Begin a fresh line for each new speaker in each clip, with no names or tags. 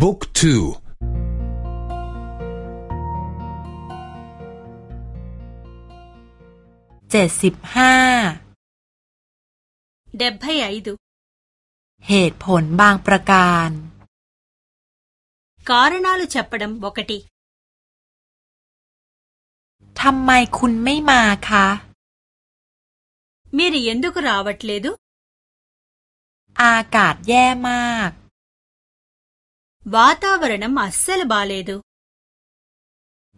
บุ๊กทู
เจ็ดสิบห้า
เดบพยายดู
เหตุผลบางประการ
กอา ర ణ ా ల ชับปดมบกติ
ทำไมคุณไม่มาคะ
มีรียนดูกราวัดเลดู
อากาศแย่มาก
వాతావరణం అస్సలు బాలేదు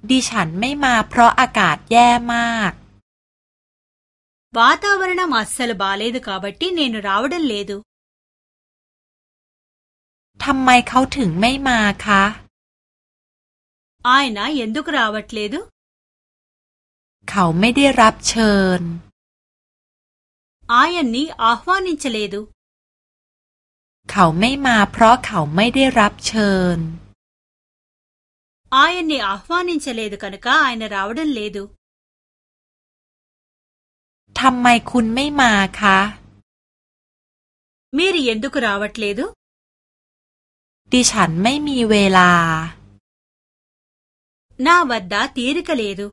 ดิฉันไม่มาเพราะอากาศแย่มาก
వాతావరణం అస్సలు బాలేదు కాబట్టి నేను రావడం లేదు
ทำไมเขาถึงไม่มาคะ
ఆయన ఎందుకు రావట్లేదు
เขาไม่ได้รับเชิญ
ఆయన్ని ఆహ్వానించలేదు
เขาไม่มาเพราะเขาไม่ได้รับเชิญ
ఆయన్ని ఆహ్వానించలేదు కనుక ఆయన าวดันเลดู
ทำไมคุณไม่มาคะ
మీరు ఎందుకు రావట్లేదు
ดิฉันไม่มีเวลา
నా వద్ద తీరిక เลดู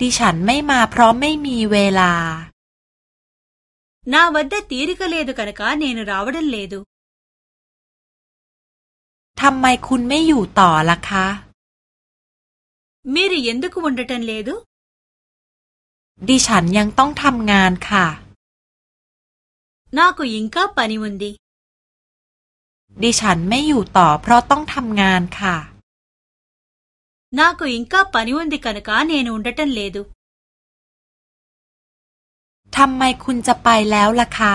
ดิฉันไม่มาเพราะไม่มีเวลา
నా వద్ద తీరిక లేదు కనుక నేను రావడం లేదు
ทำไมคุณไม่อยู่ต่อล่ะคะ
మీరు ఎందుకు ఉండటం లేదు ดู
ดิฉันยังต้องทำงานค่ะ
నాకు ఇంకా ปานิวันดี
ดิฉันไม่อยู่ต่อเพราะต้องทำงานค่ะ
นาโกยิงก้าปานิวันดีกันค่ కనుక నేను ఉండటం లేదు
ทำไมคุณจะไปแล้วล่ะคะ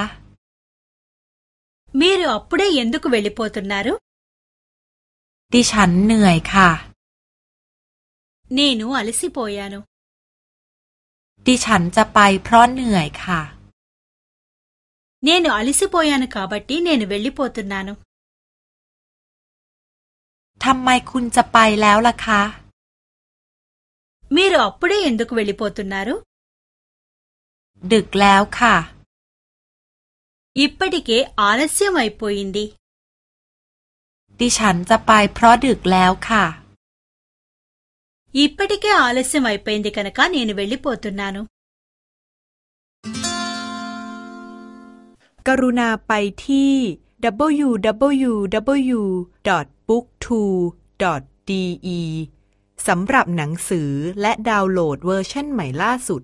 మీరు అప్పుడే ఎందుకు వెళ్ళిపోతున్నారు
ดิฉันเหนื่อยค่ะ
నేను అలసిపోయాను
ดิฉันจะไปเพราะเหนื่อยค่ะ
నేను అలసిపోయాను కాబట్టి నేను వెళ్ళిపోతున్నాను
ทำไมคุณจะไปแล้วล่ะคะ
మీరు అప్పుడే ఎందుకు వెళ్ళిపోతున్నారు
ดึกแล้วค่ะ
อิปปดิเกอาลเซียมไอปอินดี
ดิฉันจะไปเพราะดึกแล้วค่ะ
ఇప్పటికే ఆలస్యం అయిపోయింది కనుక నేను వెళ్ళిపోతున్నాను
กรุณาไปที่ www.booktwo.de สำหรับหนังสือและดาวน์โหลดเวอร์ชันใหม่ล่าสุด